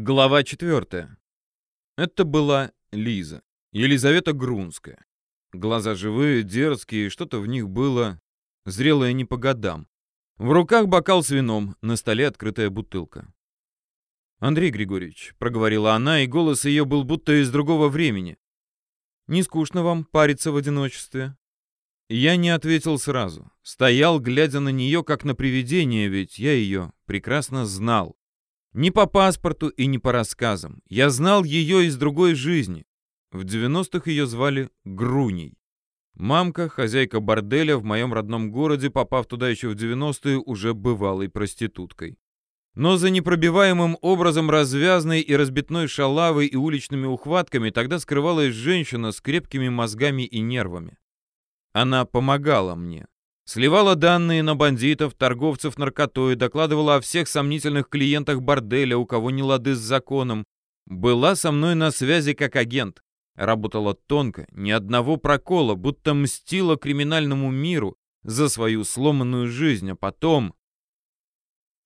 Глава четвертая. Это была Лиза, Елизавета Грунская. Глаза живые, дерзкие, что-то в них было зрелое не по годам. В руках бокал с вином, на столе открытая бутылка. «Андрей Григорьевич», — проговорила она, и голос ее был будто из другого времени. «Не скучно вам париться в одиночестве?» Я не ответил сразу. Стоял, глядя на нее, как на привидение, ведь я ее прекрасно знал. Не по паспорту и не по рассказам. Я знал ее из другой жизни. В 90-х ее звали Груней. Мамка, хозяйка борделя в моем родном городе, попав туда еще в 90-е, уже бывалой проституткой. Но за непробиваемым образом развязной и разбитной шалавой и уличными ухватками тогда скрывалась женщина с крепкими мозгами и нервами. Она помогала мне. Сливала данные на бандитов, торговцев наркотой, докладывала о всех сомнительных клиентах борделя, у кого не лады с законом. Была со мной на связи как агент. Работала тонко, ни одного прокола, будто мстила криминальному миру за свою сломанную жизнь, а потом...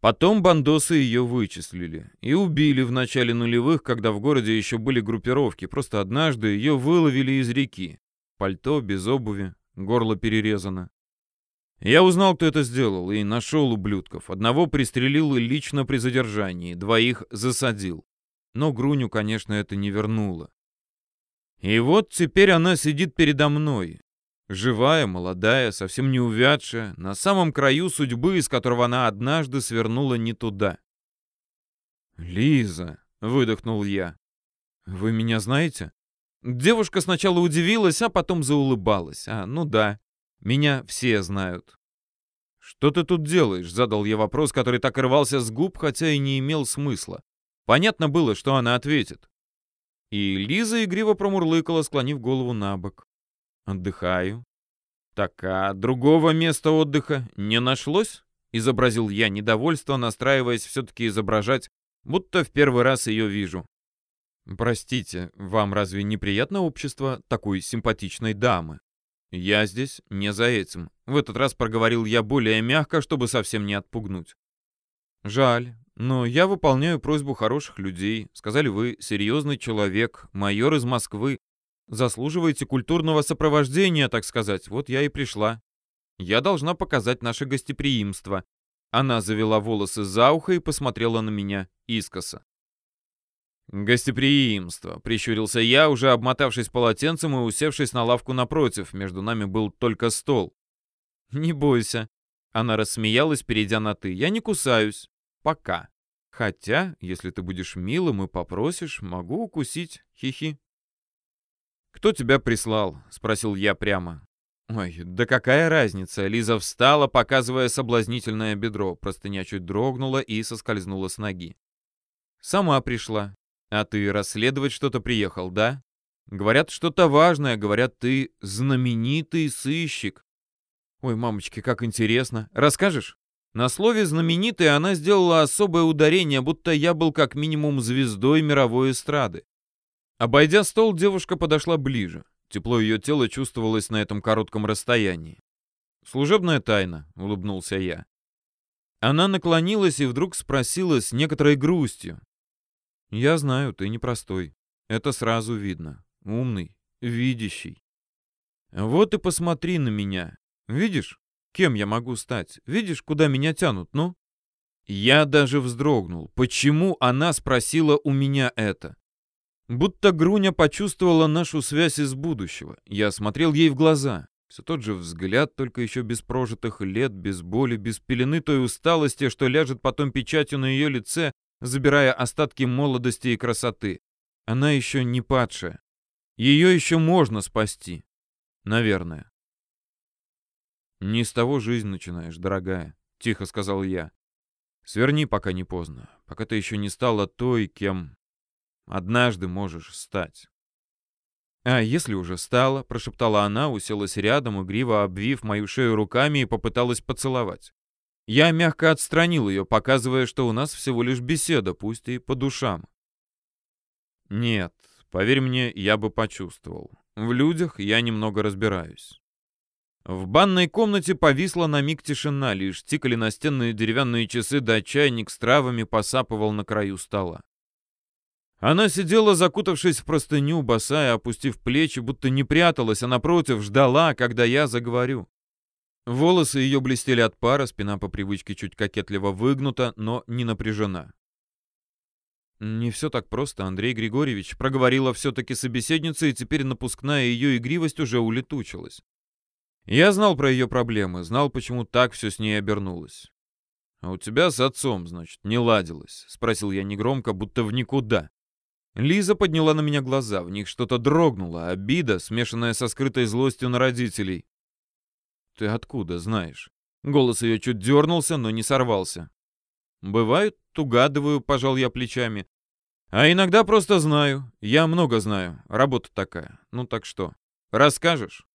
Потом бандосы ее вычислили и убили в начале нулевых, когда в городе еще были группировки. Просто однажды ее выловили из реки. Пальто без обуви, горло перерезано. Я узнал, кто это сделал, и нашел ублюдков. Одного пристрелил лично при задержании, двоих засадил. Но Груню, конечно, это не вернуло. И вот теперь она сидит передо мной. Живая, молодая, совсем не увядшая, на самом краю судьбы, из которого она однажды свернула не туда. «Лиза», — выдохнул я, — «вы меня знаете?» Девушка сначала удивилась, а потом заулыбалась. «А, ну да, меня все знают. «Что ты тут делаешь?» — задал я вопрос, который так рвался с губ, хотя и не имел смысла. Понятно было, что она ответит. И Лиза игриво промурлыкала, склонив голову на бок. «Отдыхаю». «Так, а другого места отдыха не нашлось?» — изобразил я недовольство, настраиваясь все-таки изображать, будто в первый раз ее вижу. «Простите, вам разве неприятно общество такой симпатичной дамы?» «Я здесь не за этим», — в этот раз проговорил я более мягко, чтобы совсем не отпугнуть. «Жаль, но я выполняю просьбу хороших людей. Сказали вы, серьезный человек, майор из Москвы. Заслуживаете культурного сопровождения, так сказать. Вот я и пришла. Я должна показать наше гостеприимство». Она завела волосы за ухо и посмотрела на меня искоса. «Гостеприимство», — прищурился я, уже обмотавшись полотенцем и усевшись на лавку напротив. Между нами был только стол. «Не бойся». Она рассмеялась, перейдя на «ты». «Я не кусаюсь. Пока. Хотя, если ты будешь милым и попросишь, могу укусить. Хи-хи». «Кто тебя прислал?» — спросил я прямо. «Ой, да какая разница?» Лиза встала, показывая соблазнительное бедро. Простыня чуть дрогнула и соскользнула с ноги. «Сама пришла. А ты расследовать что-то приехал, да? Говорят, что-то важное, говорят, ты знаменитый сыщик. Ой, мамочки, как интересно. Расскажешь? На слове «знаменитый» она сделала особое ударение, будто я был как минимум звездой мировой эстрады. Обойдя стол, девушка подошла ближе. Тепло ее тела чувствовалось на этом коротком расстоянии. «Служебная тайна», — улыбнулся я. Она наклонилась и вдруг спросила с некоторой грустью. «Я знаю, ты непростой. Это сразу видно. Умный, видящий. Вот и посмотри на меня. Видишь, кем я могу стать? Видишь, куда меня тянут, ну?» Я даже вздрогнул. Почему она спросила у меня это? Будто Груня почувствовала нашу связь из будущего. Я смотрел ей в глаза. Все тот же взгляд, только еще без прожитых лет, без боли, без пелены той усталости, что ляжет потом печатью на ее лице, забирая остатки молодости и красоты. Она еще не падшая. Ее еще можно спасти. Наверное. «Не с того жизнь начинаешь, дорогая», — тихо сказал я. «Сверни, пока не поздно, пока ты еще не стала той, кем однажды можешь стать». «А если уже стала?» — прошептала она, уселась рядом, игриво обвив мою шею руками и попыталась поцеловать. Я мягко отстранил ее, показывая, что у нас всего лишь беседа, пусть и по душам. Нет, поверь мне, я бы почувствовал. В людях я немного разбираюсь. В банной комнате повисла на миг тишина, лишь тикали настенные деревянные часы, да чайник с травами посапывал на краю стола. Она сидела, закутавшись в простыню, босая, опустив плечи, будто не пряталась, а напротив ждала, когда я заговорю. Волосы ее блестели от пара, спина по привычке чуть кокетливо выгнута, но не напряжена. «Не все так просто, Андрей Григорьевич», — проговорила все-таки собеседница, и теперь напускная ее игривость уже улетучилась. Я знал про ее проблемы, знал, почему так все с ней обернулось. «А у тебя с отцом, значит, не ладилось?» — спросил я негромко, будто в никуда. Лиза подняла на меня глаза, в них что-то дрогнуло, обида, смешанная со скрытой злостью на родителей. «Ты откуда знаешь?» Голос ее чуть дернулся, но не сорвался. «Бывает, угадываю», — пожал я плечами. А иногда просто знаю. Я много знаю. Работа такая. Ну так что, расскажешь?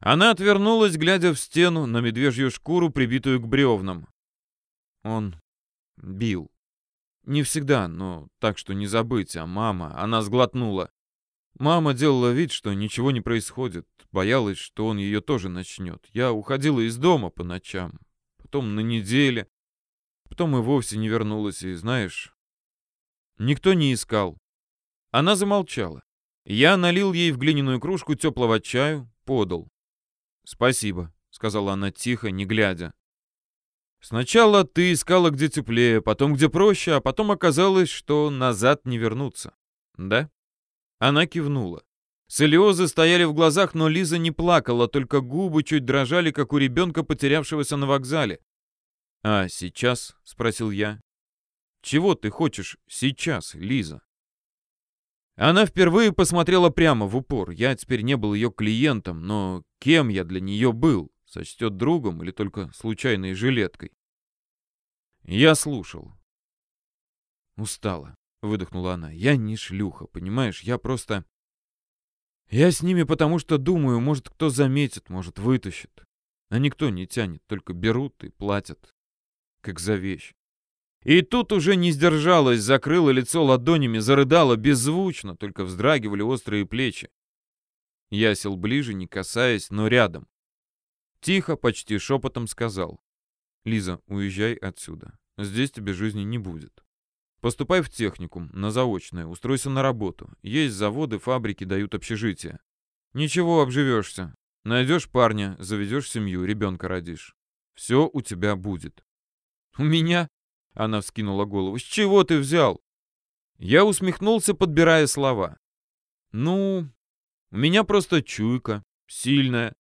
Она отвернулась, глядя в стену на медвежью шкуру, прибитую к бревнам. Он бил. Не всегда, но так, что не забыть. А мама, она сглотнула. Мама делала вид, что ничего не происходит. Боялась, что он ее тоже начнет. Я уходила из дома по ночам. Потом на неделе. Потом и вовсе не вернулась. И знаешь, Никто не искал. Она замолчала. Я налил ей в глиняную кружку теплого чаю, подал. «Спасибо», — сказала она тихо, не глядя. «Сначала ты искала где теплее, потом где проще, а потом оказалось, что назад не вернуться. Да?» Она кивнула. Слезы стояли в глазах, но Лиза не плакала, только губы чуть дрожали, как у ребенка, потерявшегося на вокзале. «А сейчас?» — спросил я. Чего ты хочешь сейчас, Лиза?» Она впервые посмотрела прямо в упор. Я теперь не был ее клиентом, но кем я для нее был? Сочтет другом или только случайной жилеткой? Я слушал. «Устала», — выдохнула она. «Я не шлюха, понимаешь? Я просто...» «Я с ними потому что думаю, может, кто заметит, может, вытащит. А никто не тянет, только берут и платят, как за вещь. И тут уже не сдержалась, закрыла лицо ладонями, зарыдала беззвучно, только вздрагивали острые плечи. Я сел ближе, не касаясь, но рядом. Тихо, почти шепотом сказал. «Лиза, уезжай отсюда. Здесь тебе жизни не будет. Поступай в техникум, на заочное, устройся на работу. Есть заводы, фабрики, дают общежитие. Ничего, обживешься. Найдешь парня, заведешь семью, ребенка родишь. Все у тебя будет». «У меня?» Она вскинула голову. «С чего ты взял?» Я усмехнулся, подбирая слова. «Ну, у меня просто чуйка, сильная.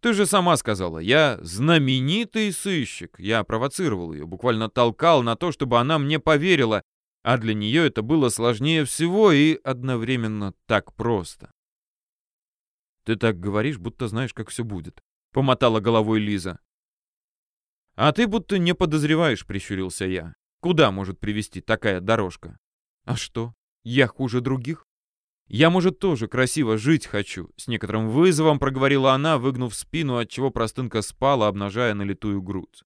Ты же сама сказала, я знаменитый сыщик. Я провоцировал ее, буквально толкал на то, чтобы она мне поверила, а для нее это было сложнее всего и одновременно так просто. «Ты так говоришь, будто знаешь, как все будет», — помотала головой Лиза. «А ты будто не подозреваешь», — прищурился я. «Куда может привести такая дорожка?» «А что, я хуже других?» «Я, может, тоже красиво жить хочу», — с некоторым вызовом проговорила она, выгнув спину, отчего простынка спала, обнажая налитую грудь.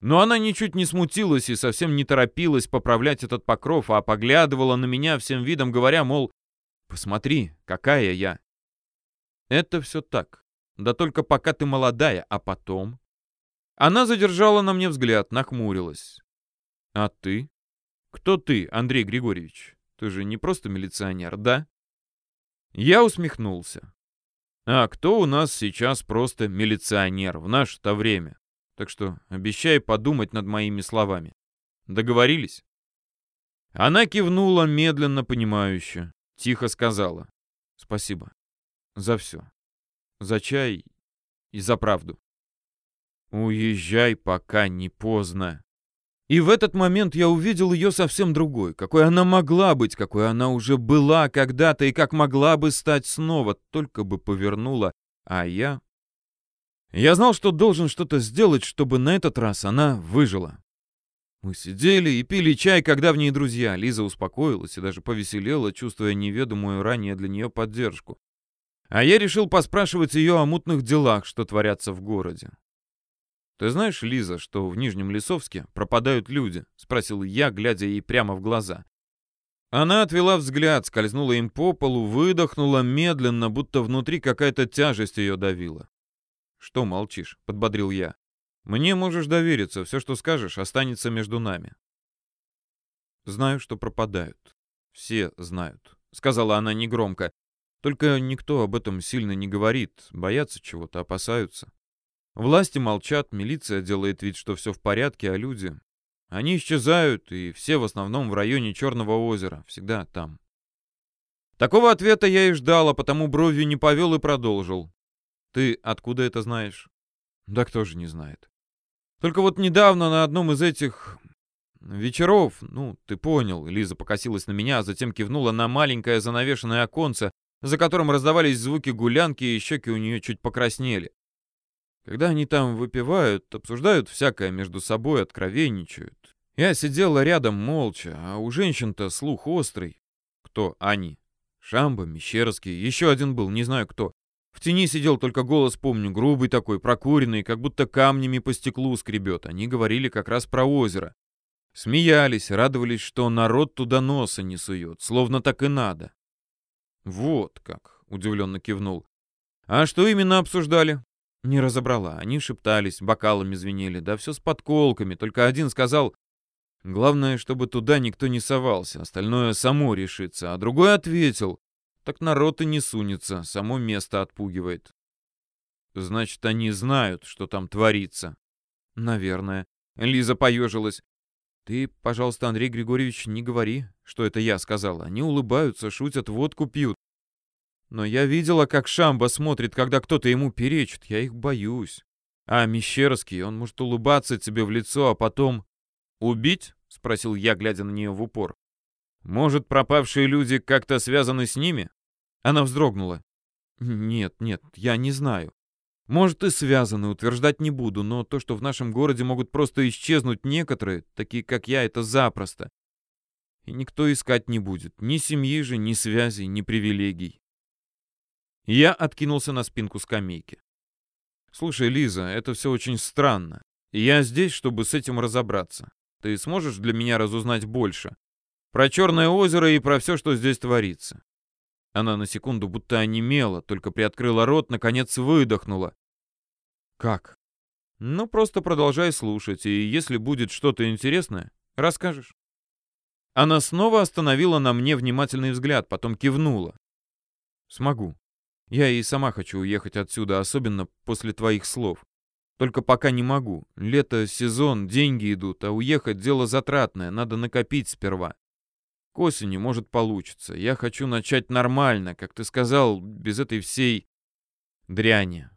Но она ничуть не смутилась и совсем не торопилась поправлять этот покров, а поглядывала на меня всем видом, говоря, мол, «Посмотри, какая я!» «Это все так. Да только пока ты молодая, а потом...» Она задержала на мне взгляд, нахмурилась. «А ты? Кто ты, Андрей Григорьевич? Ты же не просто милиционер, да?» Я усмехнулся. «А кто у нас сейчас просто милиционер в наше-то время? Так что обещай подумать над моими словами. Договорились?» Она кивнула медленно, понимающе. Тихо сказала. «Спасибо. За все. За чай и за правду». «Уезжай, пока не поздно». И в этот момент я увидел ее совсем другой, какой она могла быть, какой она уже была когда-то и как могла бы стать снова, только бы повернула. А я... Я знал, что должен что-то сделать, чтобы на этот раз она выжила. Мы сидели и пили чай, когда в ней друзья. Лиза успокоилась и даже повеселела, чувствуя неведомую ранее для нее поддержку. А я решил поспрашивать ее о мутных делах, что творятся в городе. «Ты знаешь, Лиза, что в Нижнем Лесовске пропадают люди?» — спросил я, глядя ей прямо в глаза. Она отвела взгляд, скользнула им по полу, выдохнула медленно, будто внутри какая-то тяжесть ее давила. «Что молчишь?» — подбодрил я. «Мне можешь довериться, все, что скажешь, останется между нами». Знаю, что пропадают. все знают», — сказала она негромко. «Только никто об этом сильно не говорит, боятся чего-то, опасаются. Власти молчат, милиция делает вид, что все в порядке, а люди... Они исчезают, и все в основном в районе Черного озера, всегда там». Такого ответа я и ждал, а потому бровью не повел и продолжил. «Ты откуда это знаешь?» «Да кто же не знает?» «Только вот недавно на одном из этих вечеров, ну, ты понял», Лиза покосилась на меня, а затем кивнула на маленькое занавешенное оконце, за которым раздавались звуки гулянки, и щеки у нее чуть покраснели. Когда они там выпивают, обсуждают всякое между собой, откровенничают. Я сидела рядом молча, а у женщин-то слух острый. Кто они? Шамба, Мещерский, еще один был, не знаю кто. В тени сидел только голос, помню, грубый такой, прокуренный, как будто камнями по стеклу скребет. Они говорили как раз про озеро. Смеялись, радовались, что народ туда носа не сует, словно так и надо. «Вот как», — удивленно кивнул. «А что именно обсуждали?» Не разобрала. Они шептались, бокалами звенели, да все с подколками. Только один сказал, Главное, чтобы туда никто не совался, остальное само решится. А другой ответил, так народ и не сунется, само место отпугивает. Значит, они знают, что там творится. Наверное. Лиза поежилась. Ты, пожалуйста, Андрей Григорьевич, не говори, что это я сказала. Они улыбаются, шутят, водку пьют. Но я видела, как Шамба смотрит, когда кто-то ему перечит. Я их боюсь. А Мещерский, он может улыбаться тебе в лицо, а потом «Убить?» — спросил я, глядя на нее в упор. «Может, пропавшие люди как-то связаны с ними?» Она вздрогнула. «Нет, нет, я не знаю. Может, и связаны, утверждать не буду, но то, что в нашем городе могут просто исчезнуть некоторые, такие как я, это запросто. И никто искать не будет. Ни семьи же, ни связей, ни привилегий». Я откинулся на спинку скамейки. «Слушай, Лиза, это все очень странно. Я здесь, чтобы с этим разобраться. Ты сможешь для меня разузнать больше? Про Черное озеро и про все, что здесь творится». Она на секунду будто онемела, только приоткрыла рот, наконец выдохнула. «Как?» «Ну, просто продолжай слушать, и если будет что-то интересное, расскажешь». Она снова остановила на мне внимательный взгляд, потом кивнула. «Смогу. Я и сама хочу уехать отсюда, особенно после твоих слов. Только пока не могу. Лето, сезон, деньги идут, а уехать дело затратное, надо накопить сперва. К осени, может, получится. Я хочу начать нормально, как ты сказал, без этой всей дряни.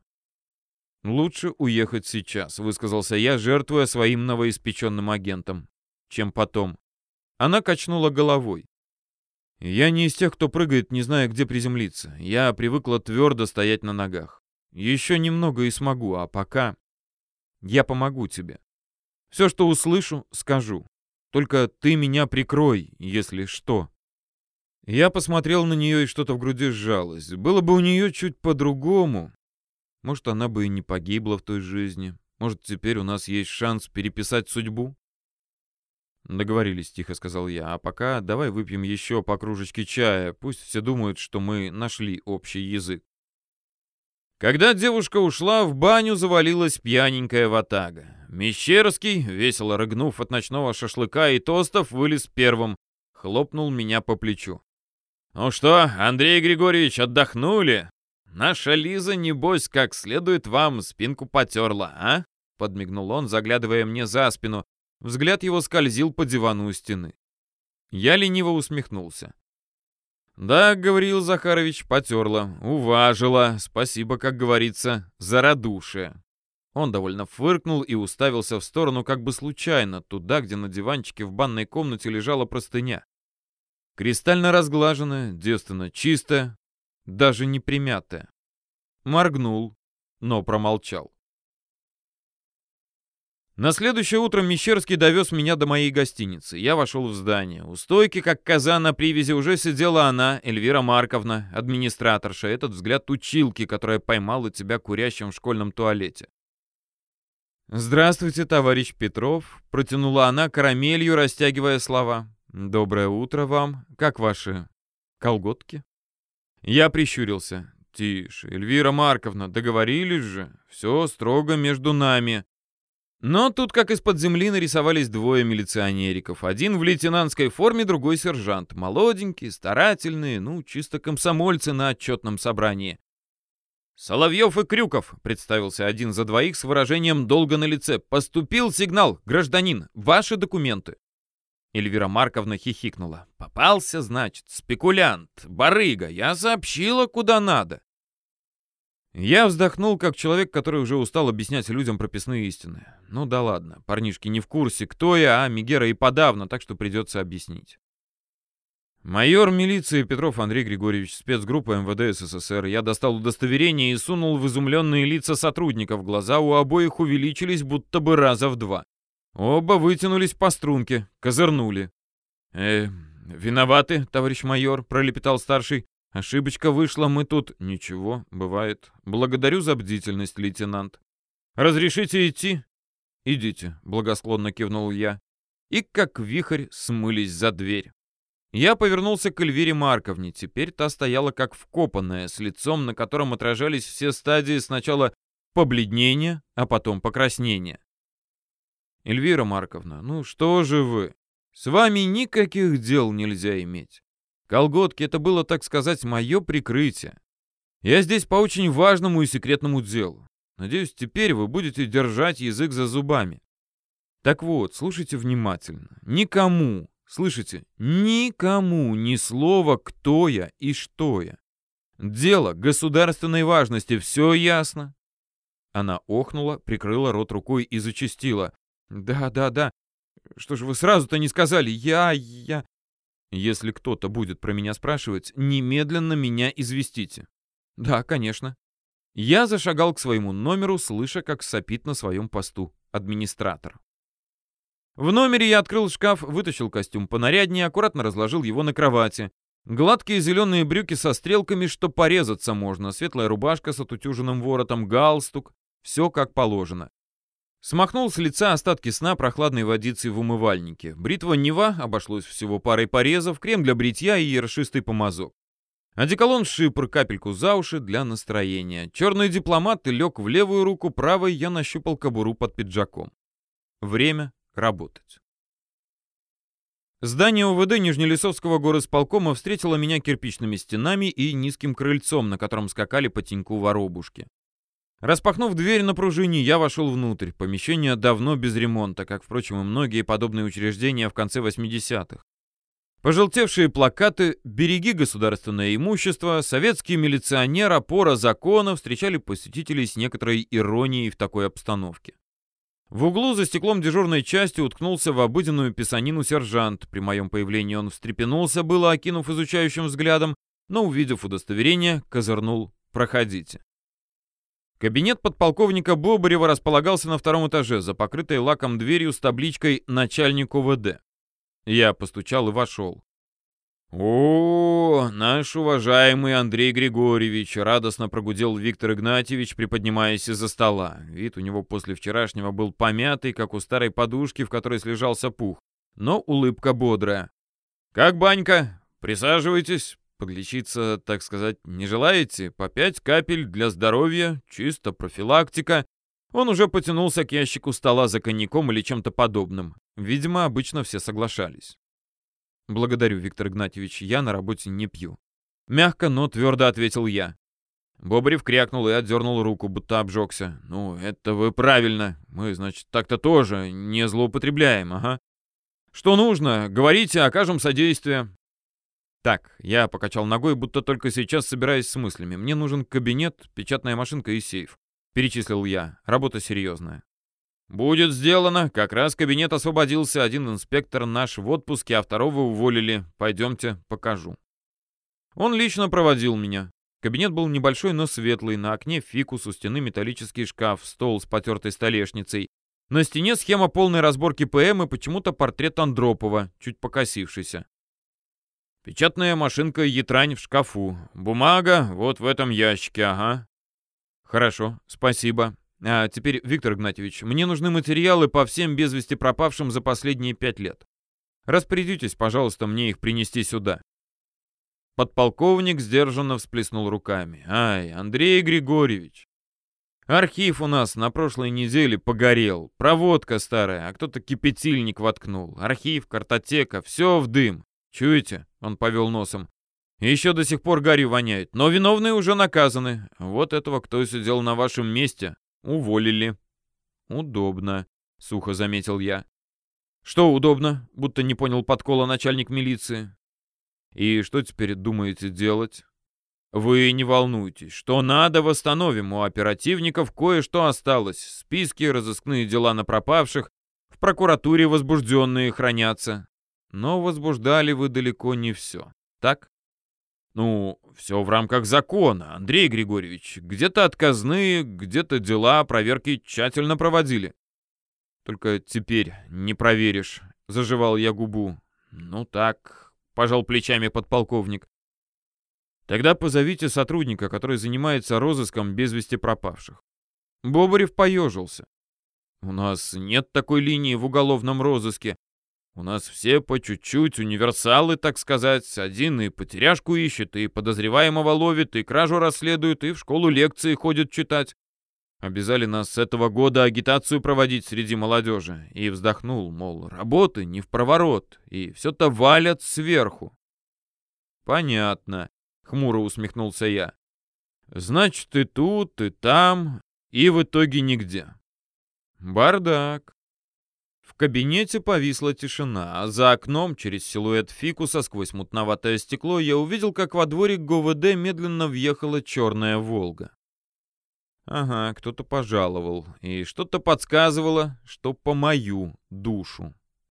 Лучше уехать сейчас, высказался я, жертвуя своим новоиспеченным агентом, чем потом. Она качнула головой. Я не из тех, кто прыгает, не зная, где приземлиться. Я привыкла твердо стоять на ногах. Еще немного и смогу, а пока... Я помогу тебе. Все, что услышу, скажу. Только ты меня прикрой, если что». Я посмотрел на нее, и что-то в груди сжалось. Было бы у нее чуть по-другому. Может, она бы и не погибла в той жизни. Может, теперь у нас есть шанс переписать судьбу? Договорились, тихо сказал я. А пока давай выпьем еще по кружечке чая. Пусть все думают, что мы нашли общий язык. Когда девушка ушла, в баню завалилась пьяненькая ватага. Мещерский, весело рыгнув от ночного шашлыка и тостов, вылез первым, хлопнул меня по плечу. «Ну что, Андрей Григорьевич, отдохнули? Наша Лиза, небось, как следует вам спинку потерла, а?» Подмигнул он, заглядывая мне за спину. Взгляд его скользил по дивану у стены. Я лениво усмехнулся. «Да, Гавриил Захарович, потерла, уважила. Спасибо, как говорится, за радушие». Он довольно фыркнул и уставился в сторону как бы случайно, туда, где на диванчике в банной комнате лежала простыня. Кристально разглаженная, девственно чистая, даже не примятая. Моргнул, но промолчал. На следующее утро Мещерский довез меня до моей гостиницы. Я вошел в здание. У стойки, как коза на привязи, уже сидела она, Эльвира Марковна, администраторша, этот взгляд училки, которая поймала тебя курящим в школьном туалете. «Здравствуйте, товарищ Петров», — протянула она карамелью, растягивая слова. «Доброе утро вам. Как ваши колготки?» Я прищурился. «Тише, Эльвира Марковна, договорились же. Все строго между нами». Но тут, как из-под земли, нарисовались двое милиционериков. Один в лейтенантской форме, другой сержант. Молоденькие, старательные, ну, чисто комсомольцы на отчетном собрании. «Соловьев и Крюков», — представился один за двоих с выражением «долго на лице». «Поступил сигнал, гражданин, ваши документы». Эльвира Марковна хихикнула. «Попался, значит, спекулянт, барыга. Я сообщила, куда надо». Я вздохнул, как человек, который уже устал объяснять людям прописные истины. Ну да ладно, парнишки не в курсе, кто я, а Мегера и подавно, так что придется объяснить. Майор милиции Петров Андрей Григорьевич, спецгруппа МВД СССР. Я достал удостоверение и сунул в изумленные лица сотрудников. Глаза у обоих увеличились будто бы раза в два. Оба вытянулись по струнке, козырнули. «Э, виноваты, товарищ майор», — пролепетал старший. Ошибочка вышла, мы тут... Ничего, бывает. Благодарю за бдительность, лейтенант. Разрешите идти? Идите, благосклонно кивнул я. И как вихрь смылись за дверь. Я повернулся к Эльвире Марковне. Теперь та стояла как вкопанная, с лицом, на котором отражались все стадии сначала побледнения, а потом покраснения. «Эльвира Марковна, ну что же вы? С вами никаких дел нельзя иметь. Колготки — это было, так сказать, мое прикрытие. Я здесь по очень важному и секретному делу. Надеюсь, теперь вы будете держать язык за зубами. Так вот, слушайте внимательно. Никому, слышите, никому ни слова, кто я и что я. Дело государственной важности, все ясно?» Она охнула, прикрыла рот рукой и зачастила. «Да, да, да. Что же вы сразу-то не сказали? Я, я...» Если кто-то будет про меня спрашивать, немедленно меня известите. Да, конечно. Я зашагал к своему номеру, слыша, как сопит на своем посту администратор. В номере я открыл шкаф, вытащил костюм понаряднее, аккуратно разложил его на кровати. Гладкие зеленые брюки со стрелками, что порезаться можно, светлая рубашка с отутюженным воротом, галстук. Все как положено. Смахнул с лица остатки сна прохладной водицей в умывальнике. Бритва Нева обошлось всего парой порезов, крем для бритья и ершистый помазок. Одеколон шипр, капельку за уши для настроения. Черный дипломат лег в левую руку, правой я нащупал кобуру под пиджаком. Время работать. Здание УВД Нижнелесовского горосполкома встретило меня кирпичными стенами и низким крыльцом, на котором скакали по теньку воробушки. Распахнув дверь на пружине, я вошел внутрь. Помещение давно без ремонта, как, впрочем, и многие подобные учреждения в конце 80-х. Пожелтевшие плакаты «Береги государственное имущество», «Советский милиционер», «Опора закона» встречали посетителей с некоторой иронией в такой обстановке. В углу за стеклом дежурной части уткнулся в обыденную писанину сержант. При моем появлении он встрепенулся, было окинув изучающим взглядом, но, увидев удостоверение, козырнул «Проходите». Кабинет подполковника Бобарева располагался на втором этаже, за покрытой лаком дверью с табличкой «Начальник УВД». Я постучал и вошел. «О, наш уважаемый Андрей Григорьевич!» — радостно прогудел Виктор Игнатьевич, приподнимаясь из-за стола. Вид у него после вчерашнего был помятый, как у старой подушки, в которой слежался пух, но улыбка бодрая. «Как банька? Присаживайтесь, Подлечиться, так сказать, не желаете? По пять капель для здоровья, чисто профилактика. Он уже потянулся к ящику стола за коньяком или чем-то подобным. Видимо, обычно все соглашались. «Благодарю, Виктор Игнатьевич, я на работе не пью». Мягко, но твердо ответил я. Бобрев крякнул и отдернул руку, будто обжегся. «Ну, это вы правильно. Мы, значит, так-то тоже не злоупотребляем, ага. Что нужно? Говорите, окажем содействие. «Так», — я покачал ногой, будто только сейчас собираюсь с мыслями. «Мне нужен кабинет, печатная машинка и сейф». Перечислил я. Работа серьезная. «Будет сделано. Как раз кабинет освободился. Один инспектор наш в отпуске, а второго уволили. Пойдемте, покажу». Он лично проводил меня. Кабинет был небольшой, но светлый. На окне фикус, у стены металлический шкаф, стол с потертой столешницей. На стене схема полной разборки ПМ и почему-то портрет Андропова, чуть покосившийся. Печатная машинка Ятрань в шкафу. Бумага вот в этом ящике, ага. Хорошо, спасибо. А теперь, Виктор Игнатьевич, мне нужны материалы по всем без вести пропавшим за последние пять лет. Распорядитесь, пожалуйста, мне их принести сюда. Подполковник сдержанно всплеснул руками. Ай, Андрей Григорьевич, Архив у нас на прошлой неделе погорел. Проводка старая, а кто-то кипятильник воткнул. Архив, картотека, все в дым. Чуете? Он повел носом. Еще до сих пор гарью воняет, но виновные уже наказаны. Вот этого, кто сидел на вашем месте, уволили. Удобно, сухо заметил я. Что удобно? Будто не понял подкола начальник милиции. И что теперь думаете делать? Вы не волнуйтесь, что надо восстановим, у оперативников кое-что осталось. Списки, разыскные дела на пропавших, в прокуратуре возбужденные хранятся. Но возбуждали вы далеко не все, так? Ну, все в рамках закона, Андрей Григорьевич. Где-то отказные, где-то дела, проверки тщательно проводили. Только теперь не проверишь, заживал я губу. Ну так, пожал плечами подполковник. Тогда позовите сотрудника, который занимается розыском без вести пропавших. Бобарев поежился. У нас нет такой линии в уголовном розыске. У нас все по чуть-чуть, универсалы, так сказать. Один и потеряшку ищет, и подозреваемого ловит, и кражу расследует, и в школу лекции ходит читать. Обязали нас с этого года агитацию проводить среди молодежи. И вздохнул, мол, работы не в проворот, и все-то валят сверху. Понятно. — хмуро усмехнулся я. «Значит, и тут, и там, и в итоге нигде. Бардак». В кабинете повисла тишина, а за окном, через силуэт фикуса сквозь мутноватое стекло, я увидел, как во дворик ГУВД медленно въехала черная «Волга». Ага, кто-то пожаловал, и что-то подсказывало, что по мою душу.